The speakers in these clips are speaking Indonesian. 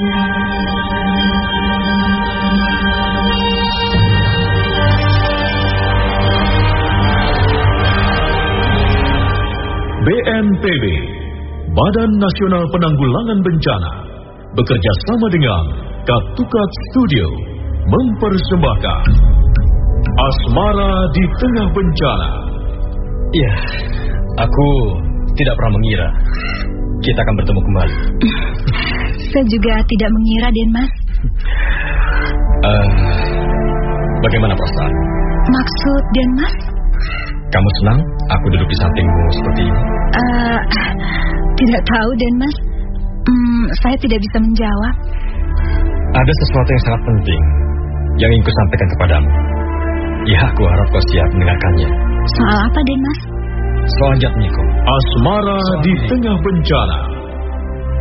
BNPB, Badan Nasional Penanggulangan Bencana, bekerja sama dengan Katukat Studio, mempersembahkan Asmara di Tengah Bencana. Ya, aku tidak pernah mengira kita akan bertemu kembali. Saya juga tidak mengira, Denmas. Uh, bagaimana perasaan? Maksud Denmas? Kamu senang aku duduk di sampingmu seperti ini? Uh, tidak tahu, Denmas. Hmm, saya tidak bisa menjawab. Ada sesuatu yang sangat penting yang ingin kusampaikan kepadamu. Ya, aku harap kau siap mendengarkannya. Soal apa, Denmas? Soal. Asmara Soal di Tengah Bencana.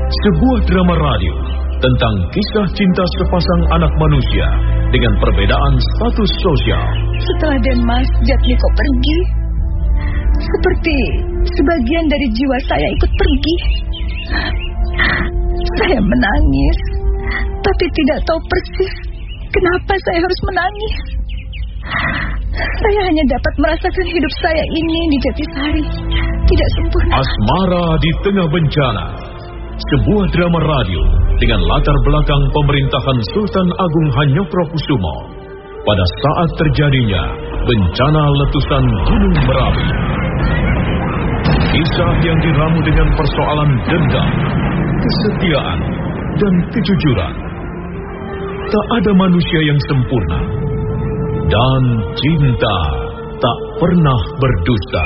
Sebuah drama radio tentang kisah cinta sepasang anak manusia dengan perbedaan status sosial. Setelah Denmas, Jatmiko pergi. Seperti sebagian dari jiwa saya ikut pergi. Saya menangis, tapi tidak tahu persis kenapa saya harus menangis. Saya hanya dapat merasakan hidup saya ini di Jatisari. Tidak sempurna. Asmara di tengah bencana. Sebuah drama radio dengan latar belakang pemerintahan Sultan Agung Hanyokrokusumo pada saat terjadinya bencana letusan Gunung Merapi. Kisah yang diramu dengan persoalan dendam, kesetiaan, dan kejujuran. Tak ada manusia yang sempurna. Dan cinta tak pernah berdusta.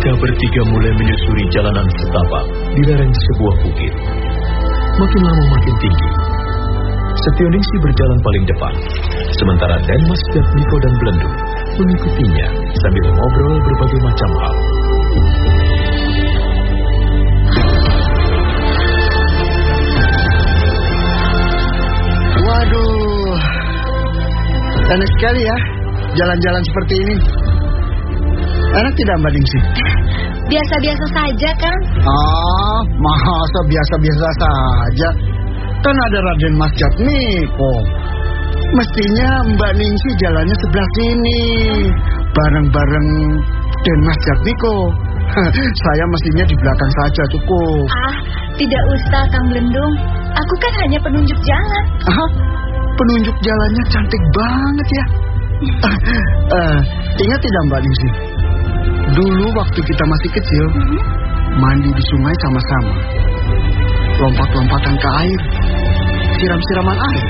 Mereka bertiga mulai menyusuri jalanan setapak di lereng sebuah bukit. Makin lama makin tinggi. Setioningsi berjalan paling depan, sementara Denmas, Niko dan Belendu mengikutinya sambil ngobrol berbagai macam hal. Waduh, enak sekali ya jalan-jalan seperti ini. Enak tidak Mbak Ningsih? Biasa-biasa saja kan? Ah, masa biasa-biasa saja? Kan ada Raden Mas Jatmiko. Mestinya Mbak Ningsih jalannya sebelah sini. Bareng-bareng Den Mas Jatmiko. Saya mestinya di belakang saja cukup. Ah, tidak usah Kang Belendung. Aku kan hanya penunjuk jalan. Ah, penunjuk jalannya cantik banget ya. uh, ingat tidak Mbak Ningsih? Dulu waktu kita masih kecil, mm -hmm. mandi di sungai sama-sama. Lompat-lompatan ke air. Siram-siraman air.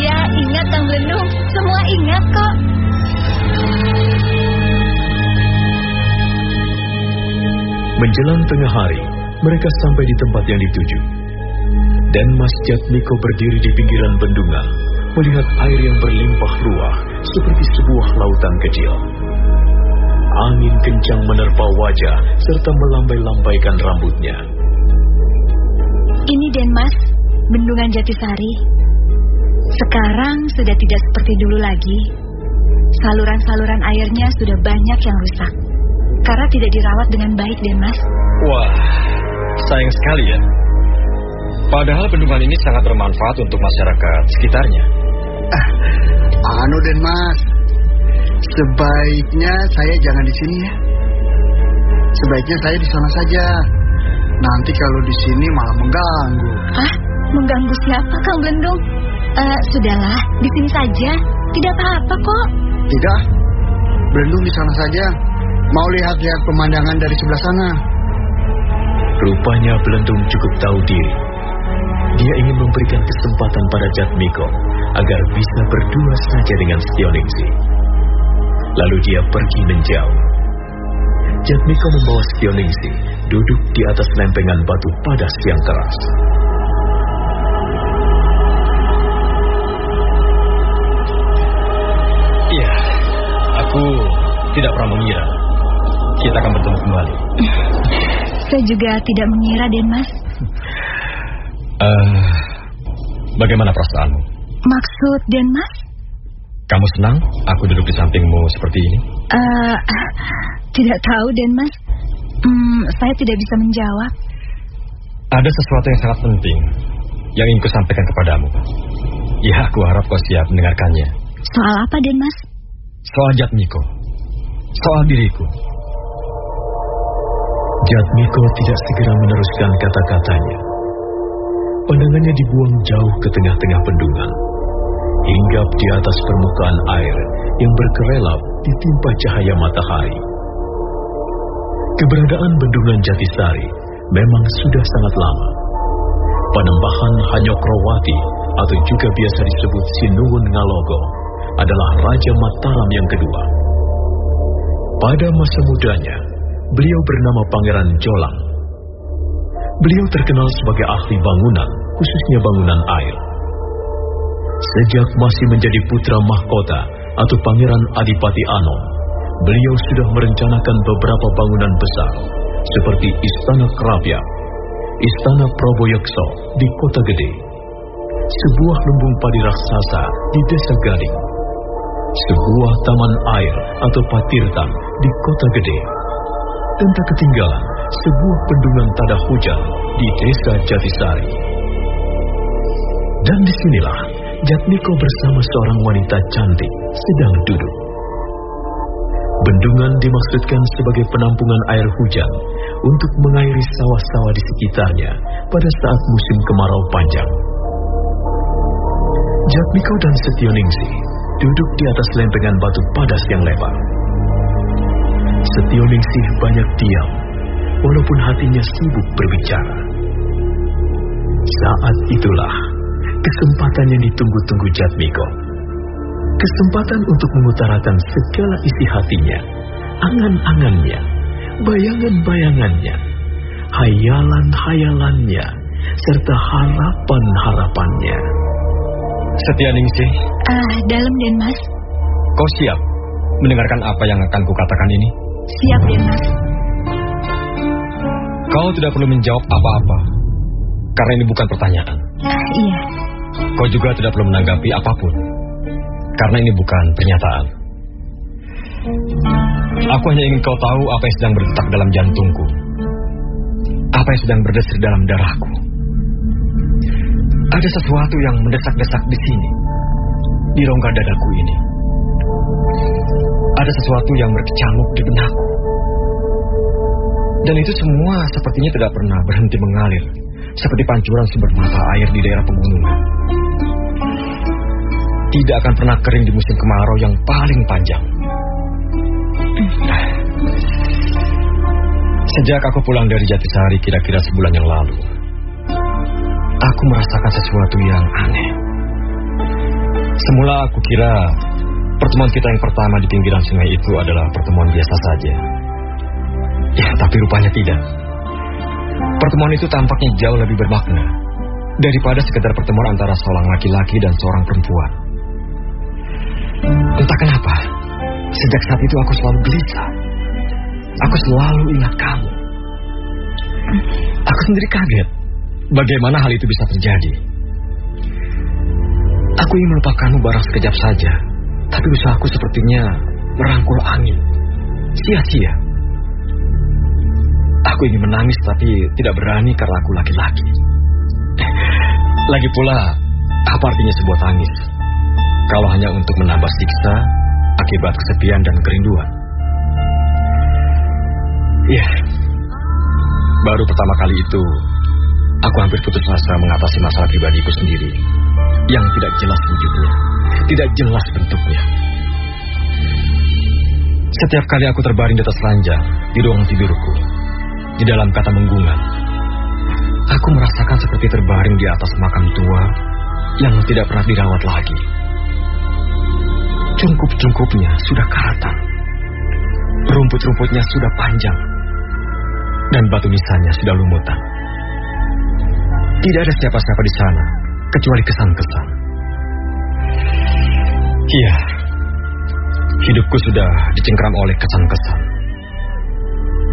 iya, ingat Kang Belendung. Semua ingat kok. Menjelang tengah hari, mereka sampai di tempat yang dituju. Dan Mas Jatmiko berdiri di pinggiran bendungan, melihat air yang berlimpah ruah seperti sebuah lautan kecil. Angin kencang menerpa wajah serta melambai-lambaikan rambutnya. Mas, bendungan Jatisari. Sekarang sudah tidak seperti dulu lagi. Saluran-saluran airnya sudah banyak yang rusak. Karena tidak dirawat dengan baik, Den Mas. Wah, sayang sekali ya. Padahal bendungan ini sangat bermanfaat untuk masyarakat sekitarnya. Ah, anu Den Mas, sebaiknya saya jangan di sini ya. Sebaiknya saya di sana saja. Nanti kalau di sini malah mengganggu. Hah? Mengganggu siapa, Kang Blendong? Uh, sudahlah, di sini saja. Tidak apa-apa kok. Tidak. Belendung di sana saja. Mau lihat-lihat pemandangan dari sebelah sana. Rupanya Belendung cukup tahu diri. Dia ingin memberikan kesempatan pada Jatmiko agar bisa berdua saja dengan Stioningsi. Lalu dia pergi menjauh. Jatmiko membawa Stioningsi duduk di atas lempengan batu padas yang keras. Iya, aku tidak pernah mengira kita akan bertemu kembali. Saya juga tidak mengira, Den Mas. Uh, bagaimana perasaanmu? Maksud Den Mas? Kamu senang aku duduk di sampingmu seperti ini? Uh, tidak tahu, Den Mas. Hmm, saya tidak bisa menjawab. Ada sesuatu yang sangat penting yang ingin kusampaikan kepadamu. Ya, aku harap kau siap mendengarkannya. Soal apa, Den Mas? Soal Jatmiko. Soal diriku. Jatmiko tidak segera meneruskan kata-katanya. Pandangannya dibuang jauh ke tengah-tengah bendungan. Hinggap di atas permukaan air yang berkerelap ditimpa cahaya matahari. Keberadaan bendungan Jatisari memang sudah sangat lama. Panembahan Hanyokrowati atau juga biasa disebut Sinuwun Ngalogo adalah Raja Mataram yang kedua. Pada masa mudanya, beliau bernama Pangeran Jolang. Beliau terkenal sebagai ahli bangunan, khususnya bangunan air. Sejak masih menjadi putra mahkota atau Pangeran Adipati Anom, beliau sudah merencanakan beberapa bangunan besar, seperti Istana Kerapia, Istana Proboyekso di Kota Gede, sebuah lumbung padi raksasa di Desa Gading, sebuah taman air atau patirtan di Kota Gede, dan tak ketinggalan sebuah bendungan tada hujan di Desa Jatisari. Dan di sinilah Jatmiko bersama seorang wanita cantik sedang duduk. Bendungan dimaksudkan sebagai penampungan air hujan untuk mengairi sawah-sawah di sekitarnya pada saat musim kemarau panjang. Jatmiko dan Setioningsi duduk di atas lempengan batu padas yang lebar. Setioningsi banyak diam, walaupun hatinya sibuk berbicara. Saat itulah kesempatan yang ditunggu-tunggu Jatmiko. Kesempatan untuk mengutarakan segala isi hatinya, angan-angannya, bayangan-bayangannya, hayalan-hayalannya, serta harapan-harapannya. Setia Ningsih. Ah, uh, dalam Den Mas. Kau siap mendengarkan apa yang akan kukatakan ini? Siap Den Mas. Kau tidak perlu menjawab apa-apa, karena ini bukan pertanyaan. Ah, iya. Kau juga tidak perlu menanggapi apa pun, karena ini bukan pernyataan. Aku hanya ingin kau tahu apa yang sedang berdetak dalam jantungku. Apa yang sedang berdesir dalam darahku. Ada sesuatu yang mendesak-desak di sini, di rongga dadaku ini. Ada sesuatu yang berkecamuk di benakku. Dan itu semua sepertinya tidak pernah berhenti mengalir, seperti pancuran sumber mata air di daerah pegunungan. Tidak akan pernah kering di musim kemarau yang paling panjang. Sejak aku pulang dari Jatisari kira-kira sebulan yang lalu, aku merasakan sesuatu yang aneh. Semula aku kira pertemuan kita yang pertama di pinggiran sungai itu adalah pertemuan biasa saja. Ya, tapi rupanya tidak. Pertemuan itu tampaknya jauh lebih bermakna daripada sekedar pertemuan antara seorang laki-laki dan seorang perempuan. Entah kenapa, sejak saat itu aku selalu gelisah. Aku selalu ingat kamu. Aku sendiri kaget bagaimana hal itu bisa terjadi. Aku ingin melupakanmu barang sekejap saja, tapi usahaku sepertinya merangkul angin. Sia-sia. Aku ingin menangis tapi tidak berani karena aku laki-laki. Lagi pula, apa artinya sebuah tangis? Kalau hanya untuk menambah siksa akibat kesepian dan kerinduan. Ya, baru pertama kali itu aku hampir putus asa mengatasi masalah pribadiku sendiri yang tidak jelas wujudnya, tidak jelas bentuknya. Setiap kali aku terbaring di atas ranjang di ruang tidurku, di dalam kata menggungan, aku merasakan seperti terbaring di atas makam tua yang tidak pernah dirawat lagi. Cungkup-cungkupnya sudah karatan, rumput-rumputnya sudah panjang, dan batu nisannya sudah lumutan. Tidak ada siapa-siapa di sana, kecuali kesan-kesan. Iya, hidupku sudah dicengkram oleh kesan-kesan.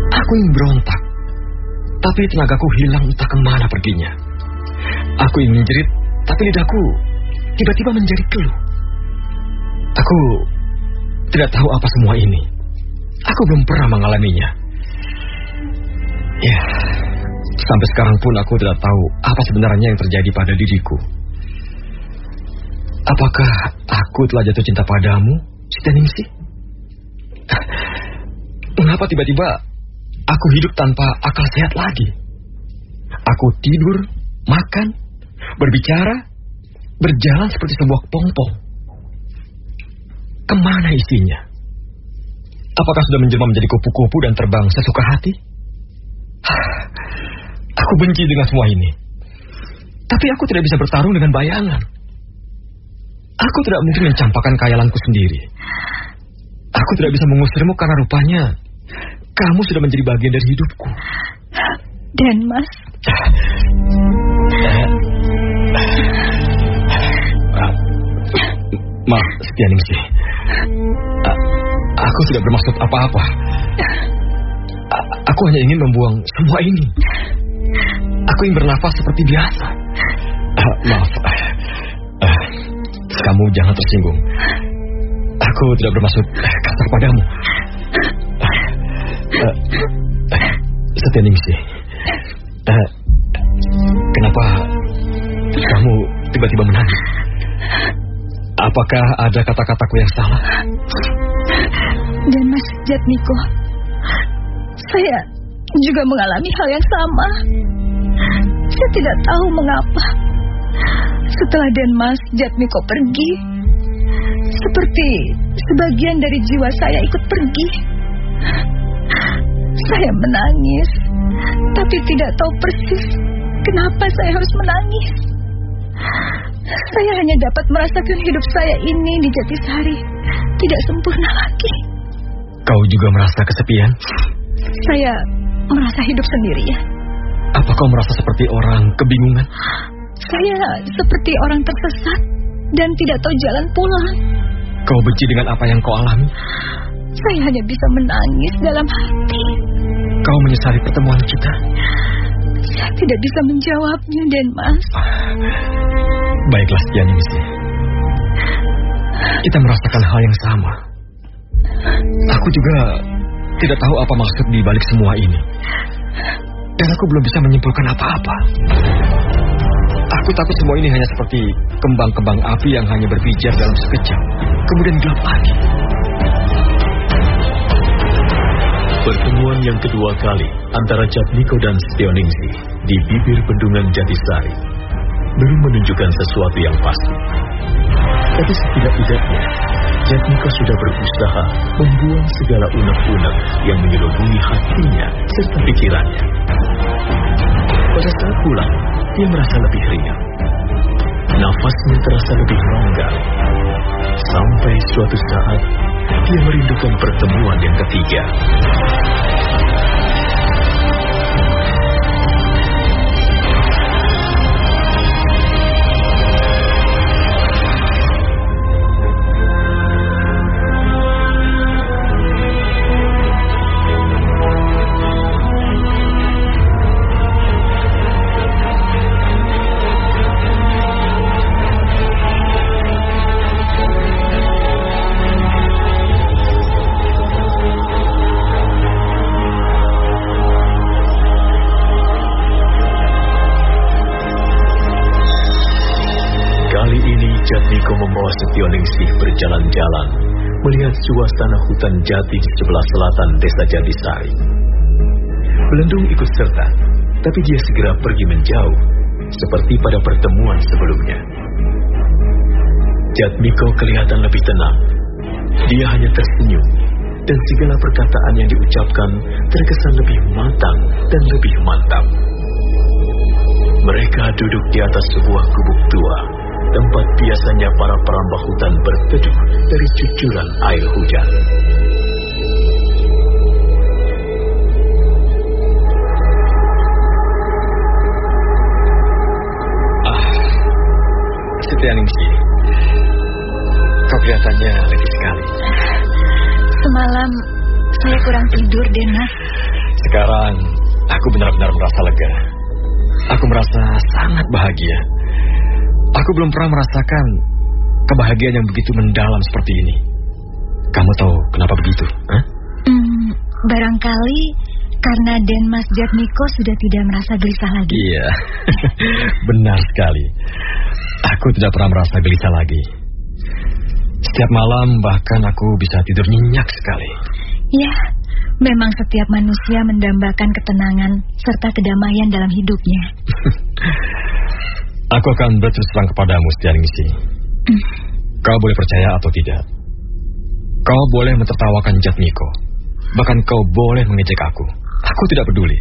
Aku ingin berontak, tapi tenagaku hilang entah ke mana perginya. Aku ingin jerit, tapi lidahku tiba-tiba menjadi keluh. Aku tidak tahu apa semua ini. Aku belum pernah mengalaminya. Ya, sampai sekarang pun aku tidak tahu apa sebenarnya yang terjadi pada diriku. Apakah aku telah jatuh cinta padamu, Sitaningsi? Mengapa tiba-tiba aku hidup tanpa akal sehat lagi? Aku tidur, makan, berbicara, berjalan seperti sebuah pompong. Ke mana isinya? Apakah sudah menjelma menjadi kupu-kupu dan terbang sesuka hati? Aku benci dengan semua ini. Tapi aku tidak bisa bertarung dengan bayangan. Aku tidak mungkin mencampakkan kayalanku sendiri. Aku tidak bisa mengusirmu karena rupanya kamu sudah menjadi bagian dari hidupku. Dan Mas, Maaf, Setianingsi. A- Aku tidak bermaksud apa-apa. Aku hanya ingin membuang semua ini. Aku ingin bernafas seperti biasa. Maaf. Kamu jangan tersinggung. Aku tidak bermaksud kasar padamu. Ah, ah, Setianingsi. Ah, kenapa kamu tiba-tiba menangis? Apakah ada kata-kataku yang salah? dan Mas Jatmiko, saya juga mengalami hal yang sama. Saya tidak tahu mengapa. Setelah Denmas Jatmiko pergi, seperti sebagian dari jiwa saya ikut pergi. Saya menangis, tapi tidak tahu persis kenapa saya harus menangis. Saya hanya dapat merasakan hidup saya ini di Jatisari tidak sempurna lagi. Kau juga merasa kesepian? Saya merasa hidup sendirian. Apa kau merasa seperti orang kebingungan? Saya seperti orang tersesat dan tidak tahu jalan pulang. Kau benci dengan apa yang kau alami? Saya hanya bisa menangis dalam hati. Kau menyesali pertemuan kita? Saya tidak bisa menjawabnya, Denmas. Baiklah, Stianingsi. Kita merasakan hal yang sama. Aku juga tidak tahu apa maksud di balik semua ini. Dan aku belum bisa menyimpulkan apa-apa. Aku takut semua ini hanya seperti kembang-kembang api yang hanya berpijar dalam sekejap, kemudian gelap lagi. Pertemuan yang kedua kali antara Jatmiko dan Setioningsi di bibir bendungan Jatisari belum menunjukkan sesuatu yang pasti. Tapi setidak-tidaknya, Jatmiko sudah berusaha membuang segala unek-unek yang menyelubungi hatinya serta pikirannya. Pada saat pulang, dia merasa lebih ringan. Nafasnya terasa lebih longgar. Sampai suatu saat, dia merindukan pertemuan yang ketiga. Suasana hutan jati di sebelah selatan desa Jatisari. Belendung ikut serta, tapi dia segera pergi menjauh, seperti pada pertemuan sebelumnya. Jatmiko kelihatan lebih tenang. Dia hanya tersenyum, dan segala perkataan yang diucapkan terkesan lebih matang dan lebih mantap. Mereka duduk di atas sebuah gubuk tua, tempat biasanya para perambah hutan berteduh dari cucuran air hujan. Ah, Setianingsi, kau kelihatannya letih sekali. Semalam saya kurang tidur, Denas. Sekarang aku benar-benar merasa lega. Aku merasa sangat bahagia. Aku belum pernah merasakan kebahagiaan yang begitu mendalam seperti ini. Kamu tahu kenapa begitu? Hah? Hmm, barangkali karena Denmas Jatmiko sudah tidak merasa gelisah lagi. Iya, benar sekali. Aku tidak pernah merasa gelisah lagi. Setiap malam bahkan aku bisa tidur nyenyak sekali. Ya, memang setiap manusia mendambakan ketenangan serta kedamaian dalam hidupnya. Aku akan berterus terang kepadamu, Setianingsi. Kau boleh percaya atau tidak. Kau boleh mentertawakan Jatmiko. Bahkan kau boleh mengejek aku. Aku tidak peduli.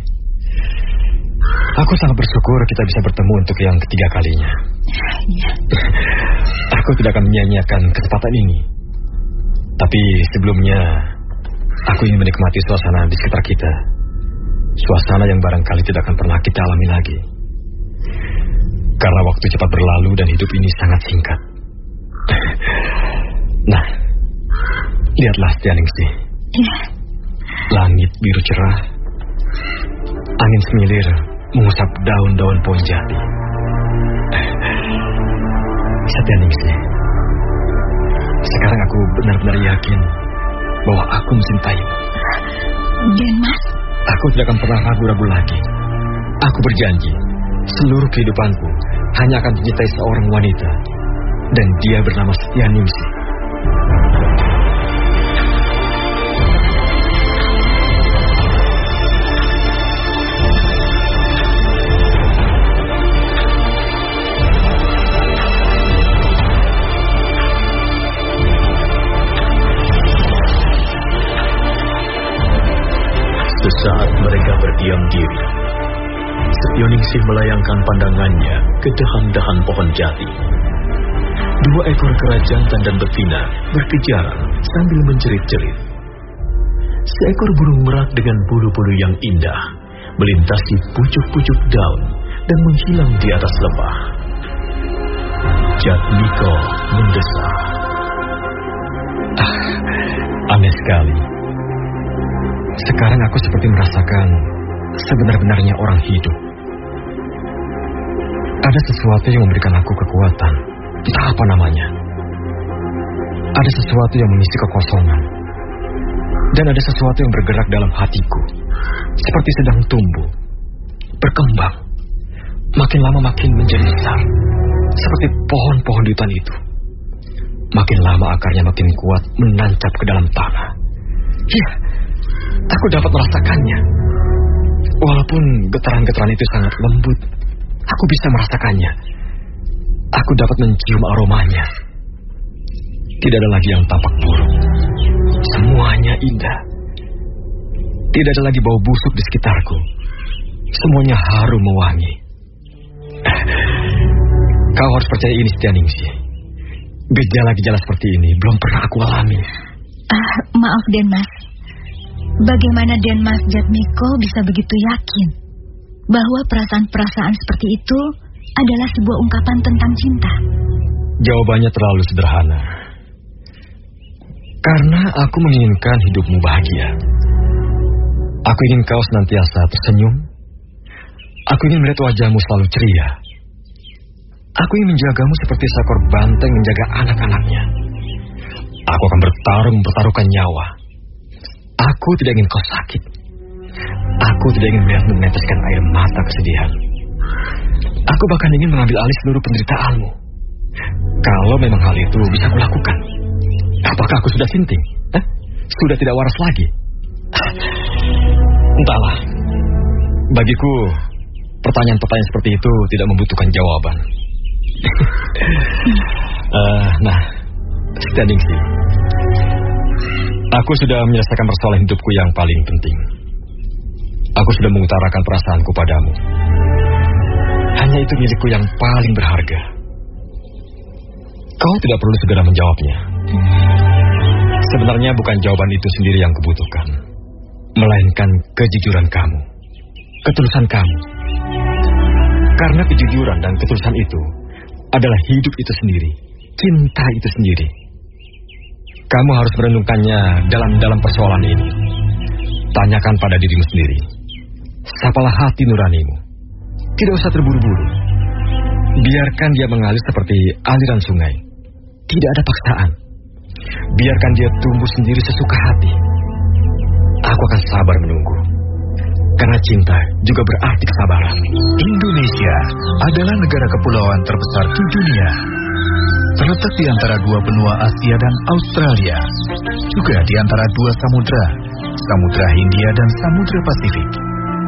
Aku sangat bersyukur kita bisa bertemu untuk yang ketiga kalinya. Ya, Aku tidak akan menyia-nyiakan kesempatan ini. Tapi sebelumnya, aku ingin menikmati suasana di sekitar kita. Suasana yang barangkali tidak akan pernah kita alami lagi. Karena waktu cepat berlalu dan hidup ini sangat singkat. Nah, lihatlah Stianingsi. ya, Langit biru cerah. Angin semilir mengusap daun-daun pohon jati. Setianingsi. Sekarang aku benar-benar yakin bahwa aku mencintaimu. Denmas, Aku tidak akan pernah ragu-ragu lagi. Aku berjanji, seluruh kehidupanku hanya akan mencintai seorang wanita. Dan dia bernama Setianingsi. Sesaat mereka berdiam diri, Setioningsi melayangkan pandangannya ke dahan-dahan pohon jati. Dua ekor kera jantan dan betina berkejaran sambil menjerit-jerit. Seekor burung merak dengan bulu-bulu yang indah melintasi pucuk-pucuk daun dan menghilang di atas lembah. Jatmiko mendesah. Aneh sekali. Sekarang aku seperti merasakan sebenar-benarnya orang hidup. Ada sesuatu yang memberikan aku kekuatan. Entah apa namanya. Ada sesuatu yang mengisi kekosongan. Dan ada sesuatu yang bergerak dalam hatiku. Seperti sedang tumbuh. Berkembang. Makin lama makin menjadi besar. Seperti pohon-pohon di hutan itu. Makin lama akarnya makin kuat menancap ke dalam tanah. Ya, aku dapat merasakannya. Walaupun getaran-getaran itu sangat lembut, aku bisa merasakannya. Aku dapat mencium aromanya. Tidak ada lagi yang tampak buruk. Semuanya indah. Tidak ada lagi bau busuk di sekitarku. Semuanya harum mewangi. Kau harus percaya ini, Setianingsi. Gejala-gejala seperti ini belum pernah aku alami. ah, maaf Denmas. Bagaimana Denmas Jatmiko bisa begitu yakin bahwa perasaan-perasaan seperti itu adalah sebuah ungkapan tentang cinta? Jawabannya terlalu sederhana. Karena aku menginginkan hidupmu bahagia. Aku ingin kau senantiasa tersenyum. Aku ingin melihat wajahmu selalu ceria. Aku ingin menjagamu seperti seekor banteng menjaga anak-anaknya. Aku akan bertarung mempertaruhkan nyawa. Aku tidak ingin kau sakit. Aku tidak ingin melihat meneteskan air mata kesedihan. Aku bahkan ingin mengambil alih seluruh penderitaanmu. Kalau memang hal itu bisa kulakukan, apakah aku sudah sinting? Eh? Sudah tidak waras lagi? Entahlah. Bagiku, pertanyaan-pertanyaan seperti itu tidak membutuhkan jawaban. uh, nah, standing sih. Aku sudah menyelesaikan persoalan hidupku yang paling penting. Aku sudah mengutarakan perasaanku padamu. Hanya itu milikku yang paling berharga. Kau tidak perlu segera menjawabnya. Sebenarnya bukan jawaban itu sendiri yang kubutuhkan, melainkan kejujuran kamu, ketulusan kamu. Karena kejujuran dan ketulusan itu adalah hidup itu sendiri, cinta itu sendiri. Kamu harus merenungkannya dalam-dalam persoalan ini. Tanyakan pada dirimu sendiri. Sapalah hati nuranimu. Tidak usah terburu-buru. Biarkan dia mengalir seperti aliran sungai. Tidak ada paksaan. Biarkan dia tumbuh sendiri sesuka hati. Aku akan sabar menunggu. Karena cinta juga berarti kesabaran. Indonesia adalah negara kepulauan terbesar di dunia. Terletak di antara dua benua Asia dan Australia. Juga di antara dua samudra, Samudra Hindia dan Samudra Pasifik.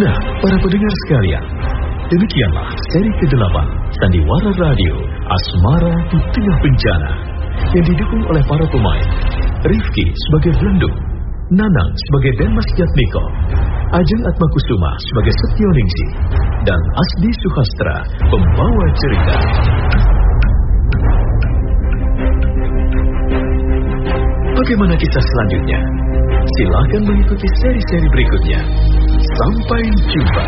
Nah, para pendengar sekalian, demikianlah seri ke-8 Sandiwara Radio Asmara di Tengah Bencana yang didukung oleh para pemain Rifki sebagai Belendung, Nanang sebagai Denmas Jatmiko, Ajeng Atmakusuma sebagai Setioningsi, dan Asdi Suhastra pembawa cerita. Bagaimana kisah selanjutnya? Silakan mengikuti seri-seri berikutnya. Sampai jumpa.